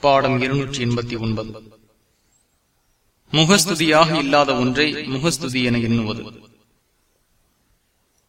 பாடம் இருநூற்றி எண்பத்தி ஒன்பது. முகஸ்துதியாக இல்லாத ஒன்றை முகஸ்துதி என எண்ணுவது.